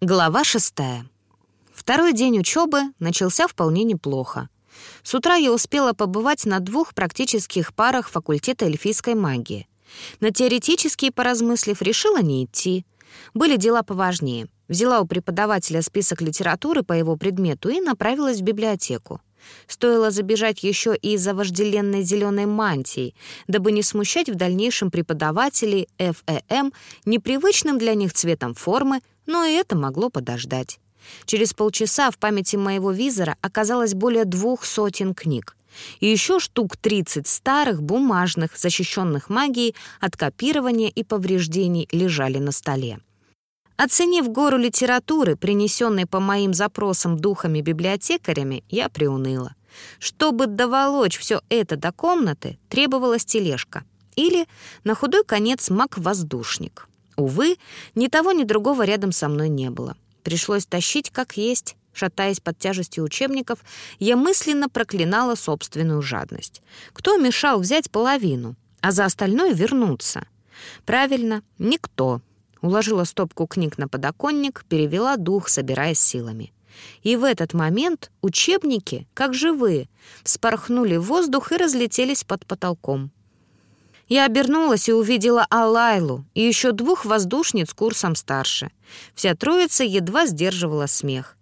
Глава шестая. Второй день учебы начался вполне неплохо. С утра я успела побывать на двух практических парах факультета эльфийской магии. На теоретические, поразмыслив, решила не идти. Были дела поважнее. Взяла у преподавателя список литературы по его предмету и направилась в библиотеку. Стоило забежать еще и из-за вожделенной зеленой мантии, дабы не смущать в дальнейшем преподавателей ФЭМ непривычным для них цветом формы, но и это могло подождать. Через полчаса в памяти моего визора оказалось более двух сотен книг. И еще штук 30 старых, бумажных, защищенных магией от копирования и повреждений лежали на столе. Оценив гору литературы, принесенной по моим запросам духами-библиотекарями, я приуныла. Чтобы доволочь все это до комнаты, требовалась тележка. Или, на худой конец, маг-воздушник. Увы, ни того, ни другого рядом со мной не было. Пришлось тащить как есть. Шатаясь под тяжестью учебников, я мысленно проклинала собственную жадность. Кто мешал взять половину, а за остальное вернуться? Правильно, никто. Уложила стопку книг на подоконник, перевела дух, собираясь силами. И в этот момент учебники, как живые, вспорхнули в воздух и разлетелись под потолком. Я обернулась и увидела Алайлу и еще двух воздушниц курсом старше. Вся троица едва сдерживала смех.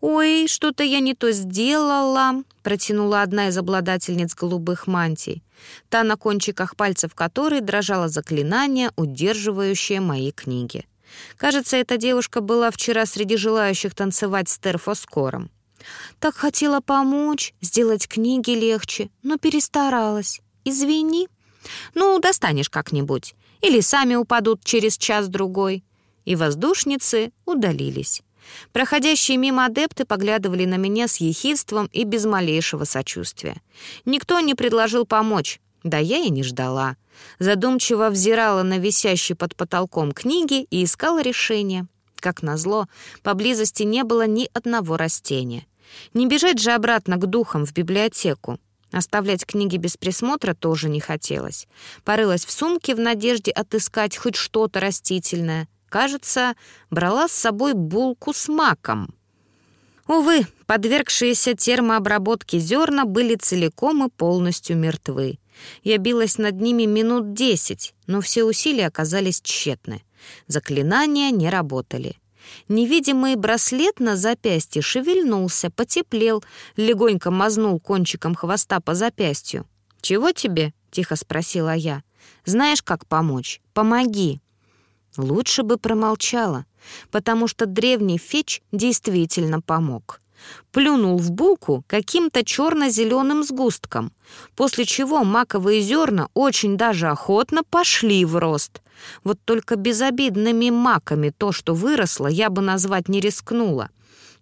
«Ой, что-то я не то сделала», — протянула одна из обладательниц голубых мантий, та на кончиках пальцев которой дрожало заклинание, удерживающее мои книги. Кажется, эта девушка была вчера среди желающих танцевать с терфоскором. Так хотела помочь, сделать книги легче, но перестаралась. Извини. Ну, достанешь как-нибудь. Или сами упадут через час-другой. И воздушницы удалились. Проходящие мимо адепты поглядывали на меня с ехидством и без малейшего сочувствия. Никто не предложил помочь, да я и не ждала. Задумчиво взирала на висящие под потолком книги и искала решение. Как назло, поблизости не было ни одного растения. Не бежать же обратно к духам в библиотеку. Оставлять книги без присмотра тоже не хотелось. Порылась в сумке в надежде отыскать хоть что-то растительное. Кажется, брала с собой булку с маком. Увы, подвергшиеся термообработке зерна были целиком и полностью мертвы. Я билась над ними минут десять, но все усилия оказались тщетны. Заклинания не работали. Невидимый браслет на запястье шевельнулся, потеплел, легонько мазнул кончиком хвоста по запястью. «Чего тебе?» — тихо спросила я. «Знаешь, как помочь? Помоги!» Лучше бы промолчала, потому что древний феч действительно помог. Плюнул в булку каким-то черно-зеленым сгустком, после чего маковые зерна очень даже охотно пошли в рост. Вот только безобидными маками то, что выросло, я бы назвать не рискнула.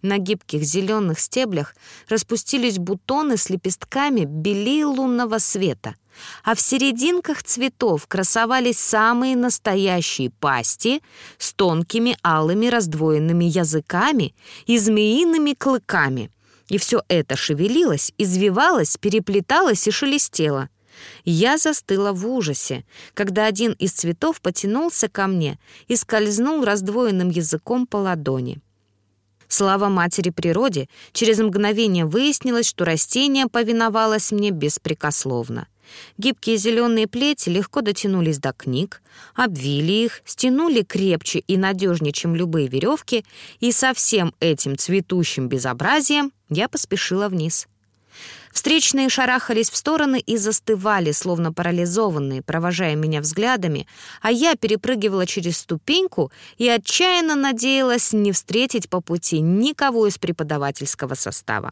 На гибких зеленых стеблях распустились бутоны с лепестками белее лунного света — а в серединках цветов красовались самые настоящие пасти с тонкими алыми раздвоенными языками и змеиными клыками. И все это шевелилось, извивалось, переплеталось и шелестело. Я застыла в ужасе, когда один из цветов потянулся ко мне и скользнул раздвоенным языком по ладони. Слава матери природе, через мгновение выяснилось, что растение повиновалось мне беспрекословно. Гибкие зеленые плети легко дотянулись до книг, обвили их, стянули крепче и надежнее, чем любые веревки, и со всем этим цветущим безобразием я поспешила вниз. Встречные шарахались в стороны и застывали, словно парализованные, провожая меня взглядами, а я перепрыгивала через ступеньку и отчаянно надеялась не встретить по пути никого из преподавательского состава.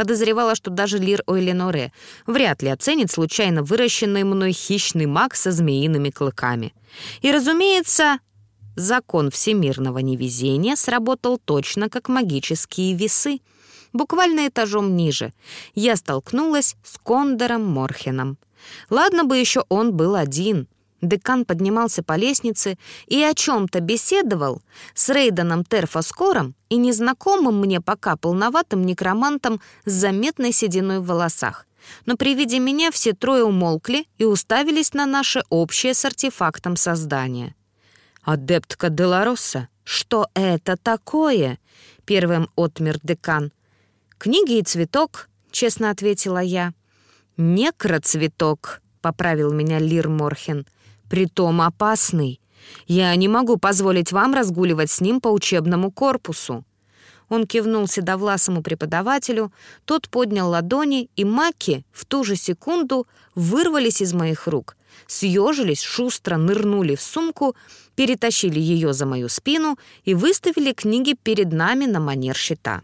Подозревала, что даже Лир Ойленоре вряд ли оценит случайно выращенный мной хищный маг со змеиными клыками. И, разумеется, закон всемирного невезения сработал точно как магические весы. Буквально этажом ниже я столкнулась с Кондором Морхеном. Ладно бы еще он был один — Декан поднимался по лестнице и о чем-то беседовал с Рейденом Терфоскором и незнакомым мне пока полноватым некромантом с заметной сединой в волосах. Но при виде меня все трое умолкли и уставились на наше общее с артефактом создание. «Адептка Деларосса, «Что это такое?» — первым отмер декан. «Книги и цветок», — честно ответила я. «Некроцветок», — поправил меня Лир Морхен. «Притом опасный. Я не могу позволить вам разгуливать с ним по учебному корпусу». Он кивнул седовласому преподавателю, тот поднял ладони, и маки в ту же секунду вырвались из моих рук, съежились, шустро нырнули в сумку, перетащили ее за мою спину и выставили книги перед нами на манер щита.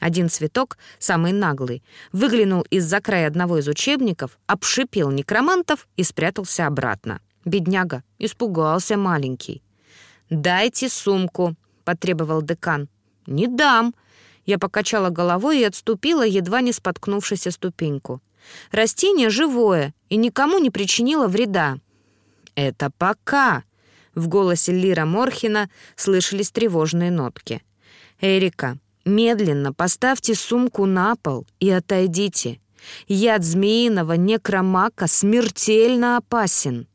Один цветок, самый наглый, выглянул из-за края одного из учебников, обшипел некромантов и спрятался обратно. Бедняга, испугался маленький. «Дайте сумку», — потребовал декан. «Не дам!» Я покачала головой и отступила, едва не споткнувшись о ступеньку. «Растение живое и никому не причинило вреда». «Это пока!» В голосе Лира Морхина слышались тревожные нотки. «Эрика, медленно поставьте сумку на пол и отойдите. Яд змеиного некромака смертельно опасен».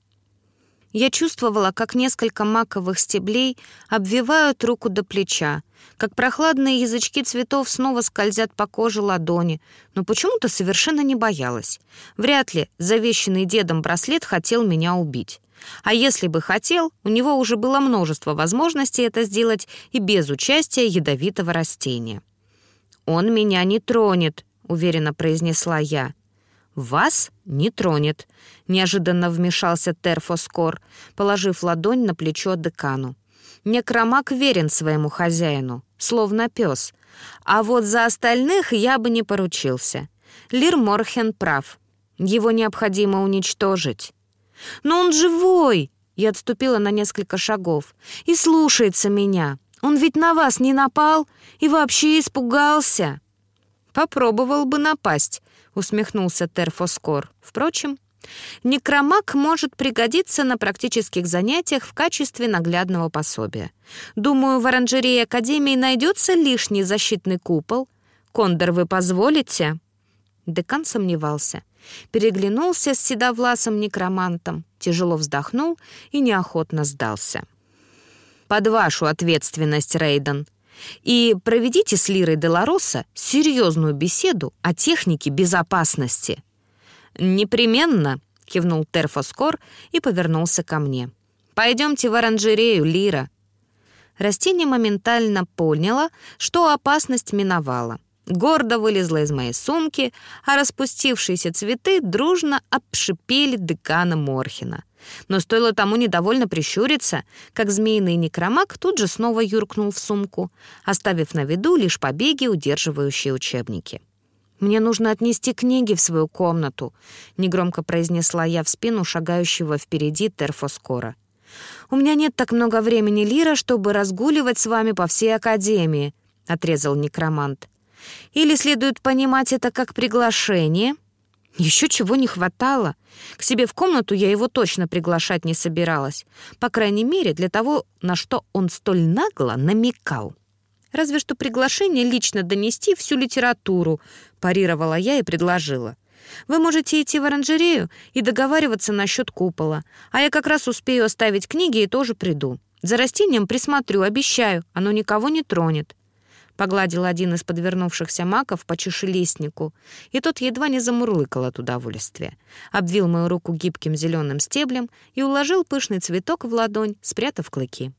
Я чувствовала, как несколько маковых стеблей обвивают руку до плеча, как прохладные язычки цветов снова скользят по коже ладони, но почему-то совершенно не боялась. Вряд ли завещанный дедом браслет хотел меня убить. А если бы хотел, у него уже было множество возможностей это сделать и без участия ядовитого растения. «Он меня не тронет», — уверенно произнесла я. «Вас не тронет», — неожиданно вмешался Терфоскор, положив ладонь на плечо декану. «Некромак верен своему хозяину, словно пес. А вот за остальных я бы не поручился. Лир Морхен прав. Его необходимо уничтожить». «Но он живой!» Я отступила на несколько шагов. «И слушается меня. Он ведь на вас не напал и вообще испугался». «Попробовал бы напасть», — усмехнулся Терфоскор. «Впрочем, некромаг может пригодиться на практических занятиях в качестве наглядного пособия. Думаю, в оранжерее Академии найдется лишний защитный купол. Кондор, вы позволите?» Декан сомневался. Переглянулся с седовласым некромантом, тяжело вздохнул и неохотно сдался. «Под вашу ответственность, Рейден», и проведите с Лирой Делароса серьезную беседу о технике безопасности». «Непременно», — кивнул Терфоскор и повернулся ко мне. «Пойдемте в оранжерею, Лира». Растение моментально поняло, что опасность миновала. Гордо вылезла из моей сумки, а распустившиеся цветы дружно обшипели декана Морхина. Но стоило тому недовольно прищуриться, как змеиный некромак тут же снова юркнул в сумку, оставив на виду лишь побеги, удерживающие учебники. «Мне нужно отнести книги в свою комнату», — негромко произнесла я в спину шагающего впереди Терфоскора. «У меня нет так много времени, Лира, чтобы разгуливать с вами по всей Академии», — отрезал некромант. «Или следует понимать это как приглашение?» Еще чего не хватало. К себе в комнату я его точно приглашать не собиралась. По крайней мере, для того, на что он столь нагло намекал. Разве что приглашение лично донести всю литературу, парировала я и предложила. Вы можете идти в оранжерею и договариваться насчет купола, а я как раз успею оставить книги и тоже приду. За растением присмотрю, обещаю, оно никого не тронет. Погладил один из подвернувшихся маков по чешелистнику, и тот едва не замурлыкал от удовольствия. Обвил мою руку гибким зеленым стеблем и уложил пышный цветок в ладонь, спрятав клыки.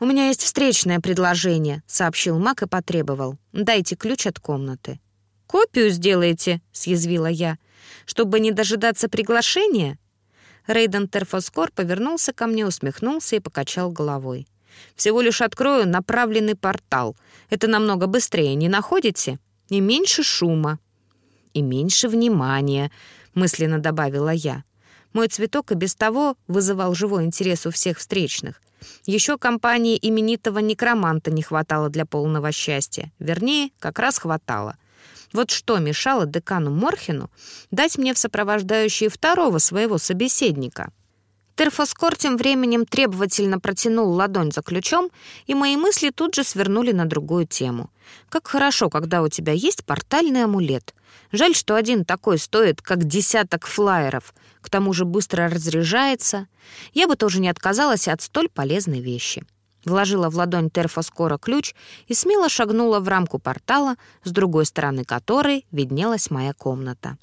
«У меня есть встречное предложение», — сообщил мак и потребовал. «Дайте ключ от комнаты». «Копию сделаете», — съязвила я. «Чтобы не дожидаться приглашения?» Рейден Терфоскор повернулся ко мне, усмехнулся и покачал головой. Всего лишь открою направленный портал. Это намного быстрее, не находите? И меньше шума. И меньше внимания, мысленно добавила я. Мой цветок и без того вызывал живой интерес у всех встречных. Еще компании именитого некроманта не хватало для полного счастья. Вернее, как раз хватало. Вот что мешало декану Морхину дать мне в сопровождающие второго своего собеседника — Терфоскор тем временем требовательно протянул ладонь за ключом, и мои мысли тут же свернули на другую тему. Как хорошо, когда у тебя есть портальный амулет. Жаль, что один такой стоит, как десяток флайеров. К тому же быстро разряжается. Я бы тоже не отказалась от столь полезной вещи. вложила в ладонь терфоскора ключ и смело шагнула в рамку портала, с другой стороны которой виднелась моя комната.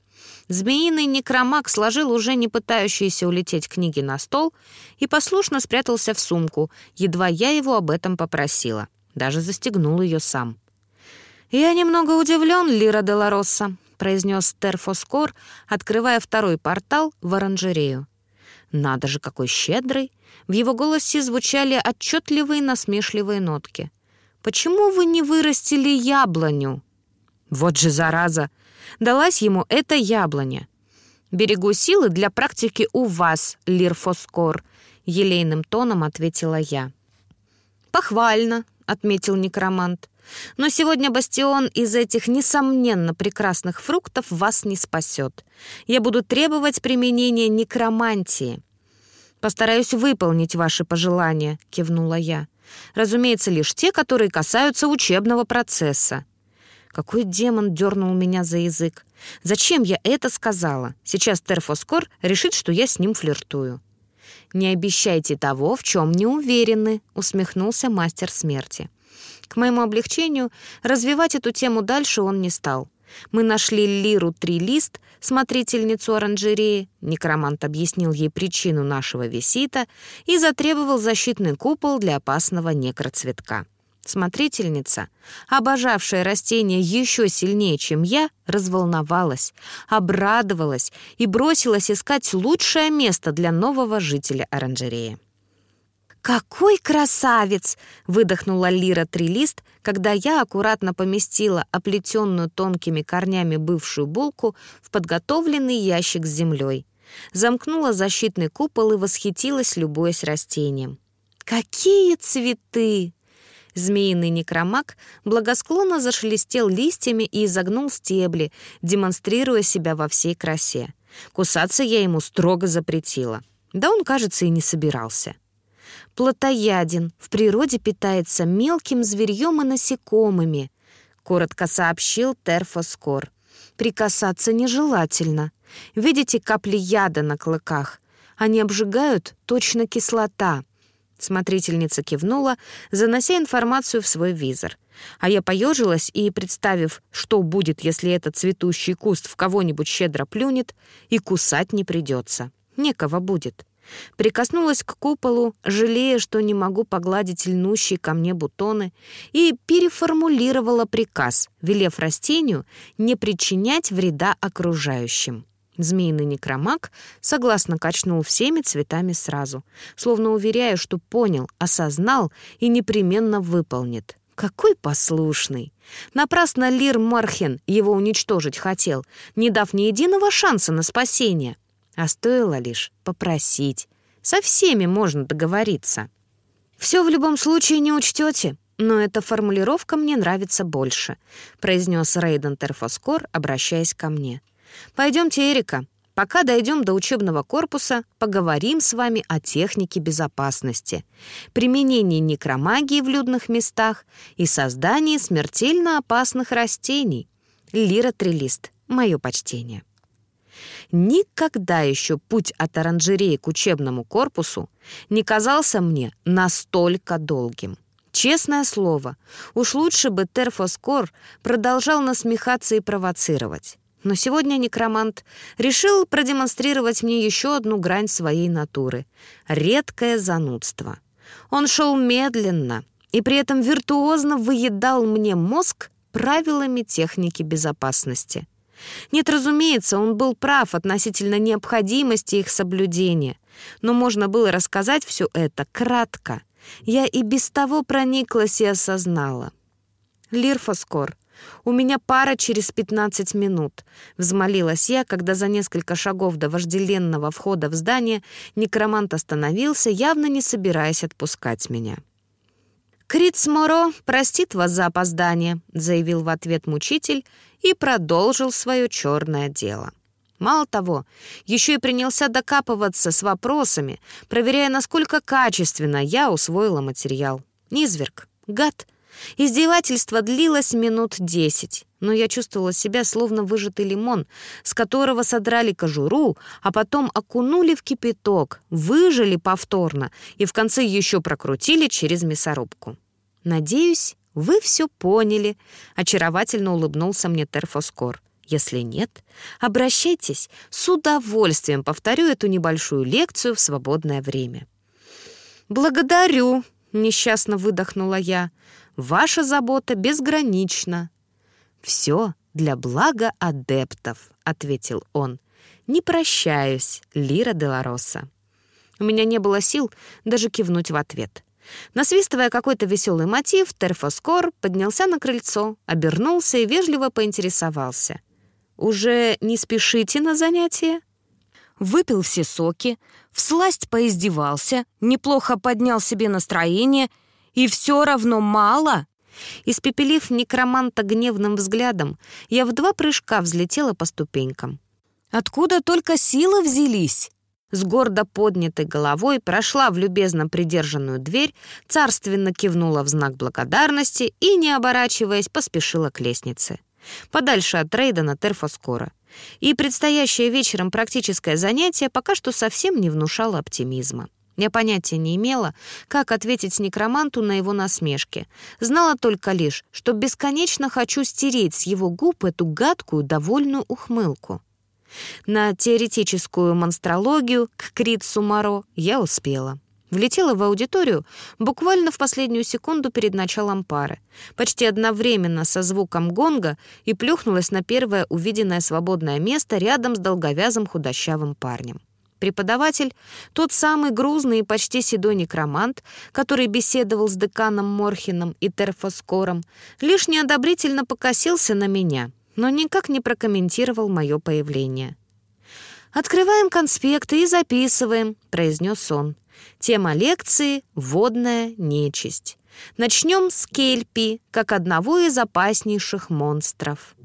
Змеиный некромаг сложил уже не пытающиеся улететь книги на стол и послушно спрятался в сумку, едва я его об этом попросила. Даже застегнул ее сам. «Я немного удивлен, Лира Деларосса», — произнес Терфоскор, открывая второй портал в оранжерею. «Надо же, какой щедрый!» В его голосе звучали отчетливые насмешливые нотки. «Почему вы не вырастили яблоню?» «Вот же зараза! Далась ему эта яблоня!» «Берегу силы для практики у вас, Лирфоскор», — елейным тоном ответила я. «Похвально», — отметил некромант. «Но сегодня бастион из этих, несомненно, прекрасных фруктов вас не спасет. Я буду требовать применения некромантии». «Постараюсь выполнить ваши пожелания», — кивнула я. «Разумеется, лишь те, которые касаются учебного процесса». Какой демон дернул меня за язык? Зачем я это сказала? Сейчас Терфоскор решит, что я с ним флиртую. «Не обещайте того, в чем не уверены», — усмехнулся мастер смерти. К моему облегчению, развивать эту тему дальше он не стал. Мы нашли Лиру Трилист, смотрительницу оранжереи, некромант объяснил ей причину нашего визита и затребовал защитный купол для опасного некроцветка. Смотрительница, обожавшая растения еще сильнее, чем я, разволновалась, обрадовалась и бросилась искать лучшее место для нового жителя оранжереи. «Какой красавец!» — выдохнула Лира Трилист, когда я аккуратно поместила оплетенную тонкими корнями бывшую булку в подготовленный ящик с землей. Замкнула защитный купол и восхитилась, любуясь растением. «Какие цветы!» Змеиный некромаг благосклонно зашелестел листьями и изогнул стебли, демонстрируя себя во всей красе. Кусаться я ему строго запретила. Да он, кажется, и не собирался. Плотояден, в природе питается мелким зверьем и насекомыми, коротко сообщил Терфоскор. Прикасаться нежелательно. Видите капли яда на клыках? Они обжигают точно кислота. Смотрительница кивнула, занося информацию в свой визор. А я поежилась и, представив, что будет, если этот цветущий куст в кого-нибудь щедро плюнет, и кусать не придется. Некого будет. Прикоснулась к куполу, жалея, что не могу погладить льнущие ко мне бутоны, и переформулировала приказ, велев растению не причинять вреда окружающим. Змеиный некромаг согласно качнул всеми цветами сразу, словно уверяя, что понял, осознал и непременно выполнит. Какой послушный! Напрасно Лир Мархен его уничтожить хотел, не дав ни единого шанса на спасение. А стоило лишь попросить. Со всеми можно договориться. «Все в любом случае не учтете, но эта формулировка мне нравится больше», произнес Рейден Терфоскор, обращаясь ко мне. Пойдемте, Эрика. Пока дойдем до учебного корпуса, поговорим с вами о технике безопасности, применении некромагии в людных местах и создании смертельно опасных растений. Лира Трилист. Мое почтение. Никогда еще путь от оранжереи к учебному корпусу не казался мне настолько долгим. Честное слово, уж лучше бы Терфоскор продолжал насмехаться и провоцировать. Но сегодня некромант решил продемонстрировать мне еще одну грань своей натуры — редкое занудство. Он шел медленно и при этом виртуозно выедал мне мозг правилами техники безопасности. Нет, разумеется, он был прав относительно необходимости их соблюдения, но можно было рассказать все это кратко. Я и без того прониклась и осознала. Лирфоскор — «У меня пара через пятнадцать минут», — взмолилась я, когда за несколько шагов до вожделенного входа в здание некромант остановился, явно не собираясь отпускать меня. «Криц простит вас за опоздание», — заявил в ответ мучитель и продолжил свое черное дело. Мало того, еще и принялся докапываться с вопросами, проверяя, насколько качественно я усвоила материал. Низверг, гад — Издевательство длилось минут десять, но я чувствовала себя словно выжатый лимон, с которого содрали кожуру, а потом окунули в кипяток, выжили повторно и в конце еще прокрутили через мясорубку. Надеюсь, вы все поняли, очаровательно улыбнулся мне Терфоскор. Если нет, обращайтесь, с удовольствием повторю эту небольшую лекцию в свободное время. «Благодарю», — несчастно выдохнула я. «Ваша забота безгранична». «Все для блага адептов», — ответил он. «Не прощаюсь, Лира Делароса». У меня не было сил даже кивнуть в ответ. Насвистывая какой-то веселый мотив, Терфоскор поднялся на крыльцо, обернулся и вежливо поинтересовался. «Уже не спешите на занятия?» Выпил все соки, всласть поиздевался, неплохо поднял себе настроение, и все равно мало. Испепелив некроманта гневным взглядом, я в два прыжка взлетела по ступенькам. Откуда только силы взялись? С гордо поднятой головой прошла в любезно придержанную дверь, царственно кивнула в знак благодарности и, не оборачиваясь, поспешила к лестнице. Подальше от Рейдена Терфоскора. И предстоящее вечером практическое занятие пока что совсем не внушало оптимизма. Я понятия не имела, как ответить некроманту на его насмешки. Знала только лишь, что бесконечно хочу стереть с его губ эту гадкую, довольную ухмылку. На теоретическую монстрологию к Критсу Моро я успела. Влетела в аудиторию буквально в последнюю секунду перед началом пары, почти одновременно со звуком гонга и плюхнулась на первое увиденное свободное место рядом с долговязым худощавым парнем. Преподаватель, тот самый грузный и почти седой некромант, который беседовал с деканом Морхином и Терфоскором, лишь неодобрительно покосился на меня, но никак не прокомментировал мое появление. «Открываем конспекты и записываем», — произнес он. Тема лекции — водная нечисть. Начнем с кельпи, как одного из опаснейших монстров.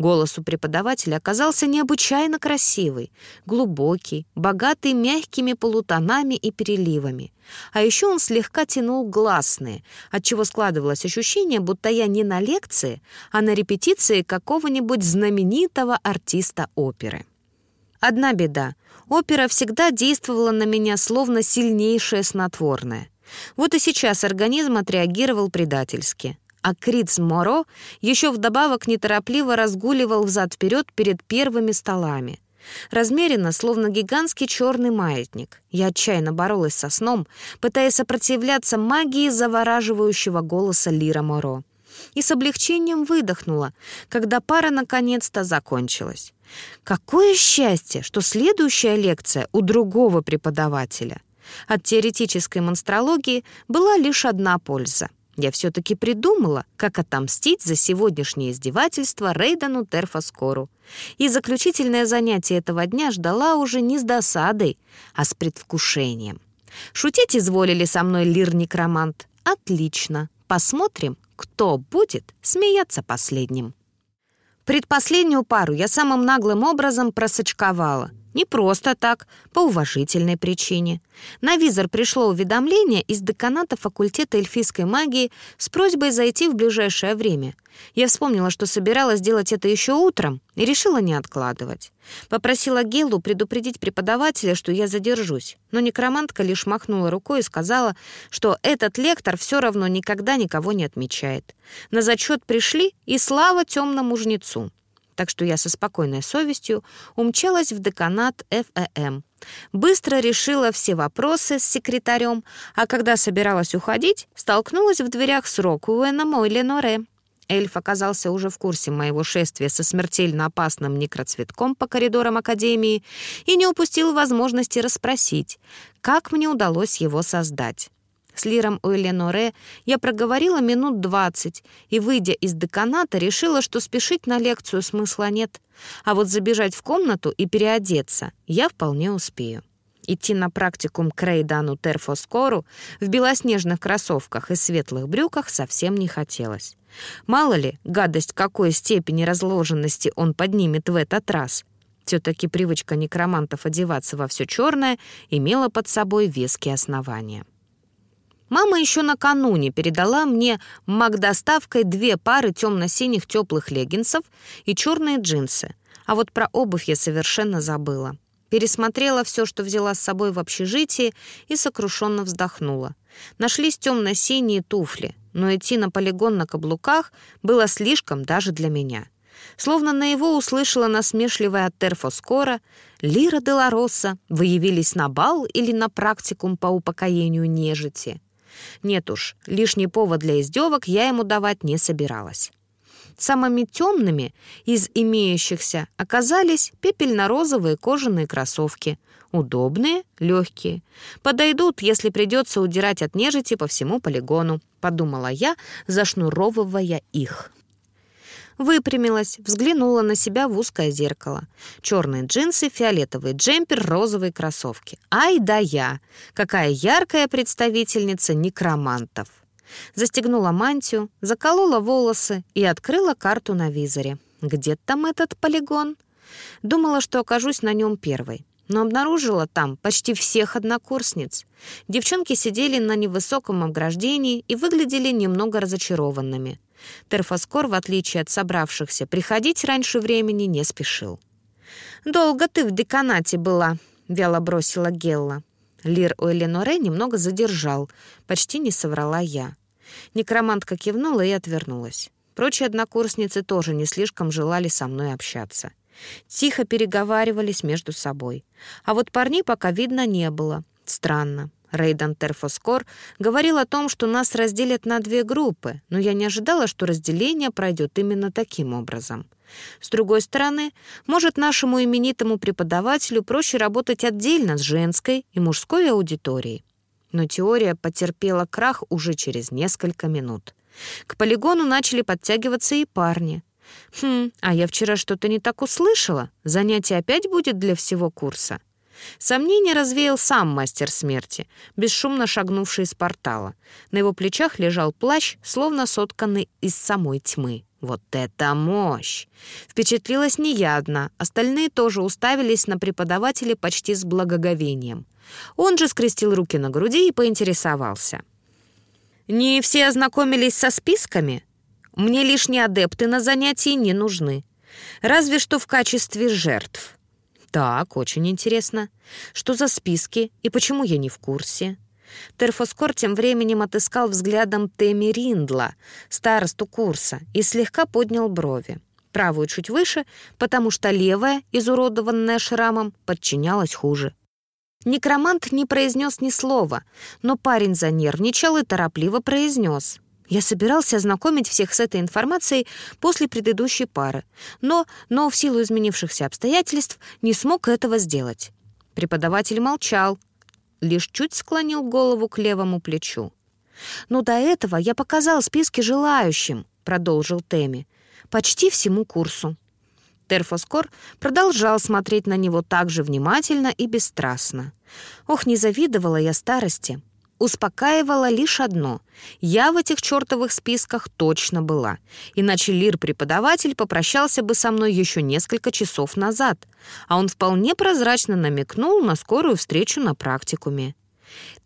Голос у преподавателя оказался необычайно красивый, глубокий, богатый мягкими полутонами и переливами. А еще он слегка тянул гласные, отчего складывалось ощущение, будто я не на лекции, а на репетиции какого-нибудь знаменитого артиста оперы. Одна беда. Опера всегда действовала на меня словно сильнейшее снотворное. Вот и сейчас организм отреагировал предательски а Критс Моро еще вдобавок неторопливо разгуливал взад-вперед перед первыми столами. Размеренно, словно гигантский черный маятник. Я отчаянно боролась со сном, пытаясь сопротивляться магии завораживающего голоса Лира Моро. И с облегчением выдохнула, когда пара наконец-то закончилась. Какое счастье, что следующая лекция у другого преподавателя. От теоретической монстрологии была лишь одна польза — я все-таки придумала, как отомстить за сегодняшнее издевательство Рейдану Терфаскору. И заключительное занятие этого дня ждала уже не с досадой, а с предвкушением. Шутить изволили со мной лир-некромант? Отлично. Посмотрим, кто будет смеяться последним. Предпоследнюю пару я самым наглым образом просочковала — не просто так, по уважительной причине. На визор пришло уведомление из деканата факультета эльфийской магии с просьбой зайти в ближайшее время. Я вспомнила, что собиралась делать это еще утром и решила не откладывать. Попросила Гелу предупредить преподавателя, что я задержусь, но некромантка лишь махнула рукой и сказала, что этот лектор все равно никогда никого не отмечает. На зачет пришли, и слава темному жнецу так что я со спокойной совестью умчалась в деканат ФЭМ. Быстро решила все вопросы с секретарем, а когда собиралась уходить, столкнулась в дверях с Рокуэном Ойленоре. Эльф оказался уже в курсе моего шествия со смертельно опасным некроцветком по коридорам Академии и не упустил возможности расспросить, как мне удалось его создать. С Лиром Уэленоре я проговорила минут двадцать и, выйдя из деканата, решила, что спешить на лекцию смысла нет. А вот забежать в комнату и переодеться я вполне успею. Идти на практикум к Рейдану Терфоскору в белоснежных кроссовках и светлых брюках совсем не хотелось. Мало ли, гадость какой степени разложенности он поднимет в этот раз. Все-таки привычка некромантов одеваться во все черное имела под собой веские основания. Мама еще накануне передала мне маг-доставкой две пары темно-синих теплых леггинсов и черные джинсы. А вот про обувь я совершенно забыла. Пересмотрела все, что взяла с собой в общежитии, и сокрушенно вздохнула. Нашлись темно-синие туфли, но идти на полигон на каблуках было слишком даже для меня. Словно на его услышала насмешливая от Терфоскора «Лира де ла Росса, вы явились на бал или на практикум по упокоению нежити?» Нет уж, лишний повод для издевок я ему давать не собиралась. Самыми темными из имеющихся оказались пепельно-розовые кожаные кроссовки. Удобные, легкие. Подойдут, если придется удирать от нежити по всему полигону, подумала я, зашнуровывая их. Выпрямилась, взглянула на себя в узкое зеркало. Черные джинсы, фиолетовый джемпер, розовые кроссовки. Ай да я! Какая яркая представительница некромантов! Застегнула мантию, заколола волосы и открыла карту на визоре. Где там этот полигон? Думала, что окажусь на нем первой но обнаружила там почти всех однокурсниц. Девчонки сидели на невысоком ограждении и выглядели немного разочарованными. Терфоскор, в отличие от собравшихся, приходить раньше времени не спешил. «Долго ты в деканате была», — вяло бросила Гелла. Лир у Эленоре немного задержал, почти не соврала я. Некромантка кивнула и отвернулась. Прочие однокурсницы тоже не слишком желали со мной общаться. Тихо переговаривались между собой. А вот парней пока видно не было. Странно. Рейдан Терфоскор говорил о том, что нас разделят на две группы, но я не ожидала, что разделение пройдет именно таким образом. С другой стороны, может, нашему именитому преподавателю проще работать отдельно с женской и мужской аудиторией. Но теория потерпела крах уже через несколько минут. К полигону начали подтягиваться и парни. «Хм, а я вчера что-то не так услышала. Занятие опять будет для всего курса?» Сомнение развеял сам мастер смерти, бесшумно шагнувший из портала. На его плечах лежал плащ, словно сотканный из самой тьмы. Вот это мощь! Впечатлилась не я одна, остальные тоже уставились на преподавателя почти с благоговением. Он же скрестил руки на груди и поинтересовался. «Не все ознакомились со списками? Мне лишние адепты на занятии не нужны. Разве что в качестве жертв». «Так, очень интересно. Что за списки и почему я не в курсе?» Терфоскор тем временем отыскал взглядом Теми Риндла, старосту курса, и слегка поднял брови. Правую чуть выше, потому что левая, изуродованная шрамом, подчинялась хуже. Некромант не произнес ни слова, но парень занервничал и торопливо произнес. Я собирался ознакомить всех с этой информацией после предыдущей пары, но, но в силу изменившихся обстоятельств не смог этого сделать. Преподаватель молчал, лишь чуть склонил голову к левому плечу. «Но до этого я показал списки желающим», — продолжил Теми, — «почти всему курсу». Терфоскор продолжал смотреть на него так же внимательно и бесстрастно. Ох, не завидовала я старости. Успокаивало лишь одно. Я в этих чертовых списках точно была. Иначе Лир-преподаватель попрощался бы со мной еще несколько часов назад. А он вполне прозрачно намекнул на скорую встречу на практикуме.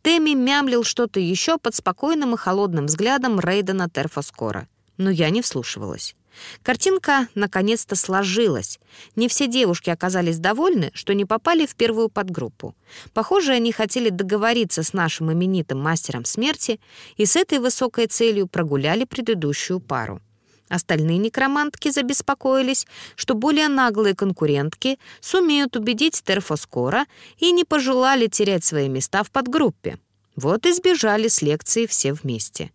Тэмми мямлил что-то еще под спокойным и холодным взглядом Рейдена Терфоскора. Но я не вслушивалась. Картинка наконец-то сложилась. Не все девушки оказались довольны, что не попали в первую подгруппу. Похоже, они хотели договориться с нашим именитым мастером смерти и с этой высокой целью прогуляли предыдущую пару. Остальные некромантки забеспокоились, что более наглые конкурентки сумеют убедить Терфоскора и не пожелали терять свои места в подгруппе. Вот и сбежали с лекции все вместе.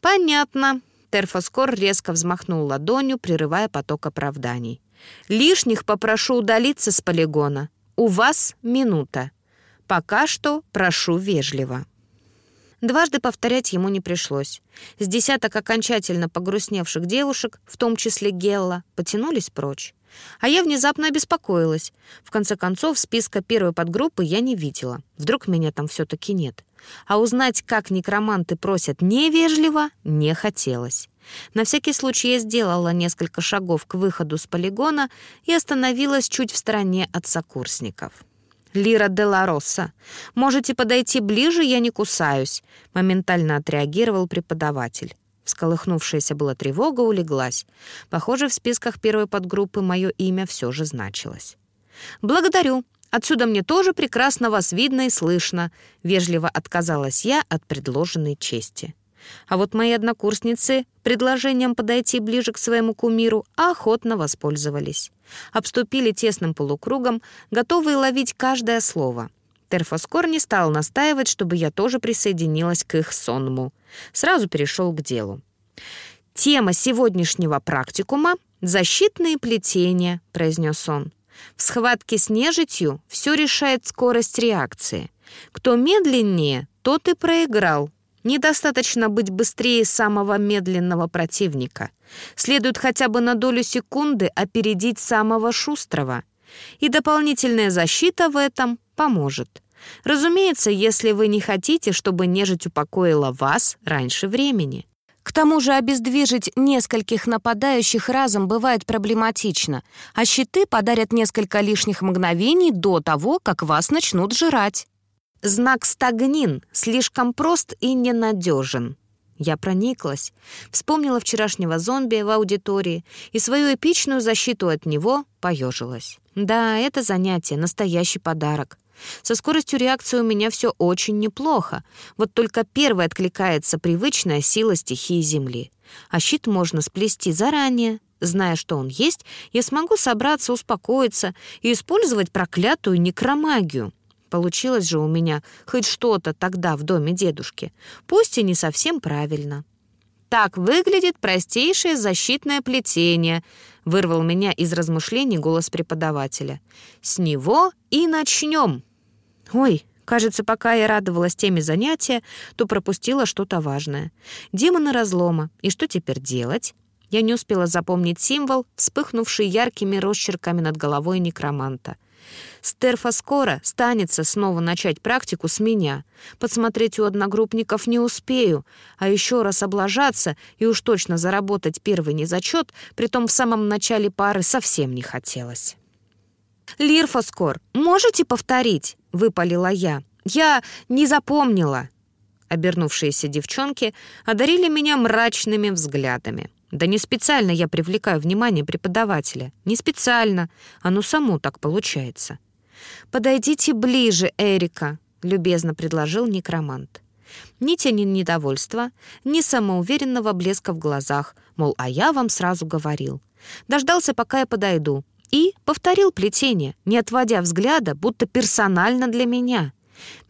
«Понятно», Терфоскор резко взмахнул ладонью, прерывая поток оправданий. «Лишних попрошу удалиться с полигона. У вас минута. Пока что прошу вежливо». Дважды повторять ему не пришлось. С десяток окончательно погрустневших девушек, в том числе Гелла, потянулись прочь. А я внезапно обеспокоилась. В конце концов, списка первой подгруппы я не видела. Вдруг меня там все-таки нет. А узнать, как некроманты просят невежливо, не хотелось. На всякий случай я сделала несколько шагов к выходу с полигона и остановилась чуть в стороне от сокурсников. Лира де Росса. Можете подойти ближе, я не кусаюсь», — моментально отреагировал преподаватель. Всколыхнувшаяся была тревога улеглась. Похоже, в списках первой подгруппы мое имя все же значилось. «Благодарю. Отсюда мне тоже прекрасно вас видно и слышно», — вежливо отказалась я от предложенной чести. А вот мои однокурсницы предложением подойти ближе к своему кумиру охотно воспользовались. Обступили тесным полукругом, готовые ловить каждое слово. Терфоскор не стал настаивать, чтобы я тоже присоединилась к их сонму. Сразу перешел к делу. «Тема сегодняшнего практикума — защитные плетения», — произнес он. «В схватке с нежитью все решает скорость реакции. Кто медленнее, тот и проиграл. Недостаточно быть быстрее самого медленного противника. Следует хотя бы на долю секунды опередить самого шустрого. И дополнительная защита в этом поможет. Разумеется, если вы не хотите, чтобы нежить упокоила вас раньше времени. К тому же обездвижить нескольких нападающих разом бывает проблематично, а щиты подарят несколько лишних мгновений до того, как вас начнут жрать. Знак «стагнин» слишком прост и ненадежен. Я прониклась, вспомнила вчерашнего зомби в аудитории и свою эпичную защиту от него поежилась. Да, это занятие — настоящий подарок. Со скоростью реакции у меня все очень неплохо, вот только первой откликается привычная сила стихии Земли. А щит можно сплести заранее. Зная, что он есть, я смогу собраться, успокоиться и использовать проклятую некромагию — Получилось же у меня хоть что-то тогда в доме дедушки, пусть и не совсем правильно. «Так выглядит простейшее защитное плетение», — вырвал меня из размышлений голос преподавателя. «С него и начнем». «Ой, кажется, пока я радовалась теме занятия, то пропустила что-то важное. Демоны разлома. И что теперь делать?» Я не успела запомнить символ, вспыхнувший яркими росчерками над головой некроманта. Стерфа скоро станется снова начать практику с меня. Подсмотреть у одногруппников не успею, а еще раз облажаться и уж точно заработать первый незачет, притом в самом начале пары совсем не хотелось. «Лирфоскор, можете повторить?» — выпалила я. «Я не запомнила». Обернувшиеся девчонки одарили меня мрачными взглядами. Да не специально я привлекаю внимание преподавателя. Не специально. Оно само так получается. «Подойдите ближе, Эрика», — любезно предложил некромант. Ни тени недовольства, ни самоуверенного блеска в глазах, мол, а я вам сразу говорил. Дождался, пока я подойду, и повторил плетение, не отводя взгляда, будто персонально для меня.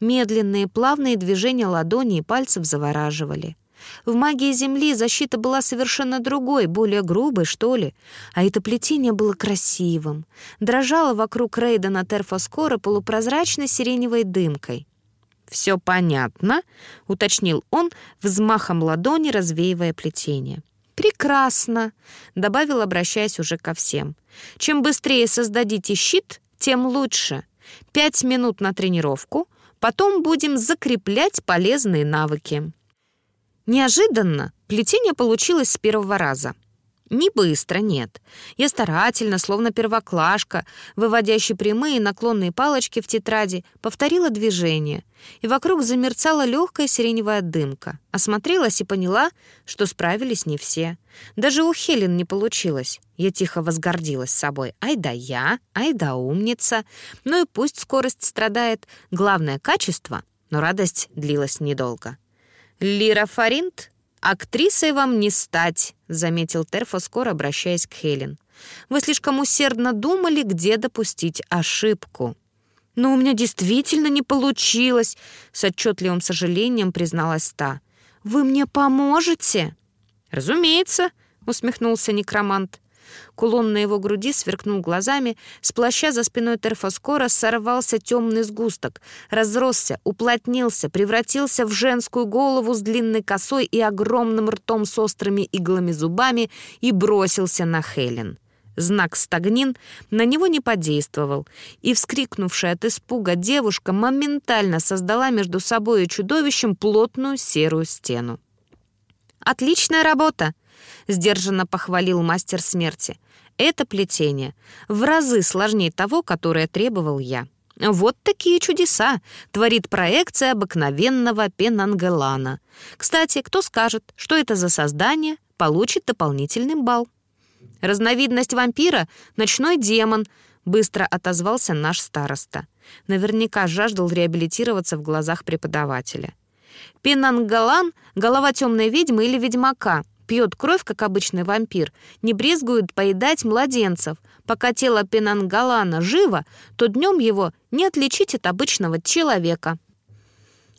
Медленные плавные движения ладони и пальцев завораживали. В магии Земли защита была совершенно другой, более грубой, что ли. А это плетение было красивым. Дрожало вокруг Рейдена Терфоскора полупрозрачной сиреневой дымкой. «Все понятно», — уточнил он, взмахом ладони развеивая плетение. «Прекрасно», — добавил, обращаясь уже ко всем. «Чем быстрее создадите щит, тем лучше. Пять минут на тренировку, потом будем закреплять полезные навыки». Неожиданно плетение получилось с первого раза. Не быстро, нет. Я старательно, словно первоклашка, выводящий прямые наклонные палочки в тетради, повторила движение, и вокруг замерцала легкая сиреневая дымка. Осмотрелась и поняла, что справились не все. Даже у Хелен не получилось. Я тихо возгордилась собой. Ай да я, ай да умница. Ну и пусть скорость страдает. Главное — качество. Но радость длилась недолго. «Лира Фаринт, актрисой вам не стать», — заметил Терфо, скоро обращаясь к Хелен. «Вы слишком усердно думали, где допустить ошибку». «Но у меня действительно не получилось», — с отчетливым сожалением призналась та. «Вы мне поможете?» «Разумеется», — усмехнулся некромант. Кулон на его груди сверкнул глазами, с плаща за спиной Терфоскора сорвался темный сгусток, разросся, уплотнился, превратился в женскую голову с длинной косой и огромным ртом с острыми иглами зубами и бросился на Хелен. Знак «стагнин» на него не подействовал, и, вскрикнувшая от испуга девушка, моментально создала между собой и чудовищем плотную серую стену. «Отличная работа!» — сдержанно похвалил мастер смерти. «Это плетение в разы сложнее того, которое требовал я. Вот такие чудеса творит проекция обыкновенного пенангелана. Кстати, кто скажет, что это за создание, получит дополнительный балл. Разновидность вампира — ночной демон, быстро отозвался наш староста. Наверняка жаждал реабилитироваться в глазах преподавателя. Пенангалан — голова темной ведьмы или ведьмака, пьет кровь, как обычный вампир, не брезгует поедать младенцев. Пока тело Пенангалана живо, то днем его не отличить от обычного человека.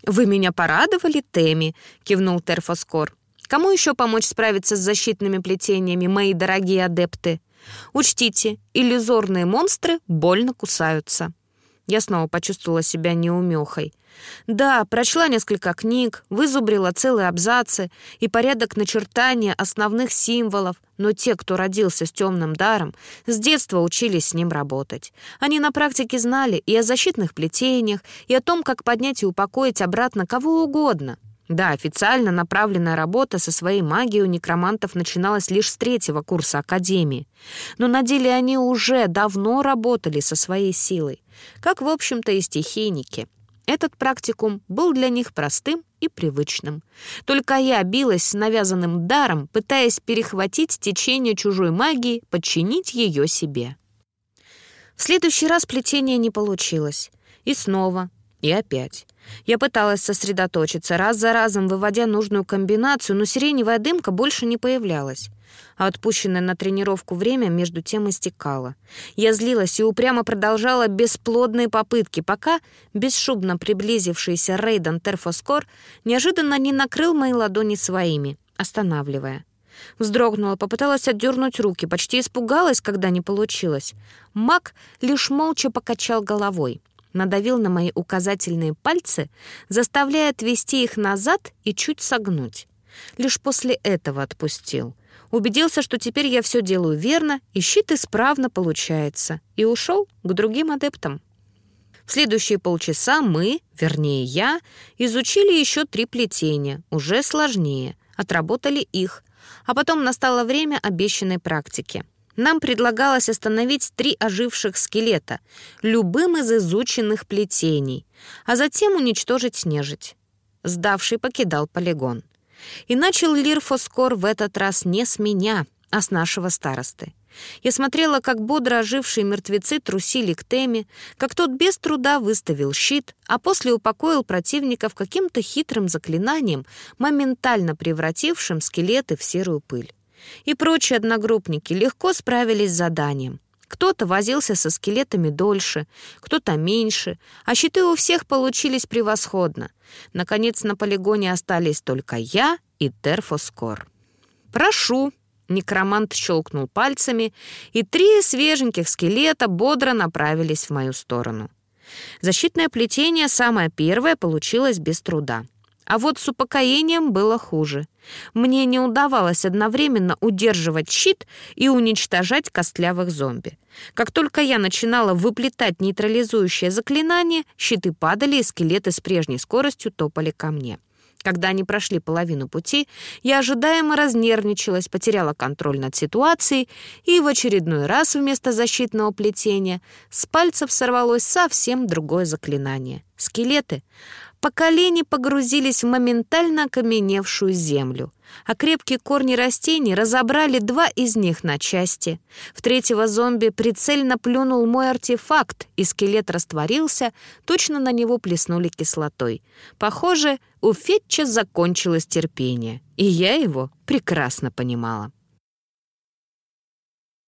«Вы меня порадовали, Теми», — кивнул Терфоскор. «Кому еще помочь справиться с защитными плетениями, мои дорогие адепты? Учтите, иллюзорные монстры больно кусаются». Я снова почувствовала себя неумехой. Да, прочла несколько книг, вызубрила целые абзацы и порядок начертания основных символов, но те, кто родился с темным даром, с детства учились с ним работать. Они на практике знали и о защитных плетениях, и о том, как поднять и упокоить обратно кого угодно. Да, официально направленная работа со своей магией у некромантов начиналась лишь с третьего курса Академии. Но на деле они уже давно работали со своей силой, как, в общем-то, и стихийники. Этот практикум был для них простым и привычным. Только я билась с навязанным даром, пытаясь перехватить течение чужой магии, подчинить ее себе. В следующий раз плетение не получилось. И снова, и опять. Я пыталась сосредоточиться, раз за разом выводя нужную комбинацию, но сиреневая дымка больше не появлялась а отпущенное на тренировку время между тем истекало. Я злилась и упрямо продолжала бесплодные попытки, пока бесшумно приблизившийся Рейден Терфоскор неожиданно не накрыл мои ладони своими, останавливая. Вздрогнула, попыталась отдернуть руки, почти испугалась, когда не получилось. Мак лишь молча покачал головой, надавил на мои указательные пальцы, заставляя отвести их назад и чуть согнуть. Лишь после этого отпустил — убедился, что теперь я все делаю верно, и щит исправно получается, и ушел к другим адептам. В следующие полчаса мы, вернее я, изучили еще три плетения, уже сложнее, отработали их, а потом настало время обещанной практики. Нам предлагалось остановить три оживших скелета любым из изученных плетений, а затем уничтожить нежить. Сдавший покидал полигон. И начал Лирфоскор в этот раз не с меня, а с нашего старосты. Я смотрела, как бодро ожившие мертвецы трусили к теме, как тот без труда выставил щит, а после упокоил противников каким-то хитрым заклинанием, моментально превратившим скелеты в серую пыль. И прочие одногруппники легко справились с заданием. Кто-то возился со скелетами дольше, кто-то меньше, а щиты у всех получились превосходно. Наконец на полигоне остались только я и Терфоскор. «Прошу!» — некромант щелкнул пальцами, и три свеженьких скелета бодро направились в мою сторону. Защитное плетение, самое первое, получилось без труда. А вот с упокоением было хуже. Мне не удавалось одновременно удерживать щит и уничтожать костлявых зомби. Как только я начинала выплетать нейтрализующее заклинание, щиты падали, и скелеты с прежней скоростью топали ко мне. Когда они прошли половину пути, я ожидаемо разнервничалась, потеряла контроль над ситуацией, и в очередной раз вместо защитного плетения с пальцев сорвалось совсем другое заклинание. Скелеты по колени погрузились в моментально окаменевшую землю, а крепкие корни растений разобрали два из них на части. В третьего зомби прицельно плюнул мой артефакт, и скелет растворился, точно на него плеснули кислотой. Похоже, у Фетча закончилось терпение, и я его прекрасно понимала.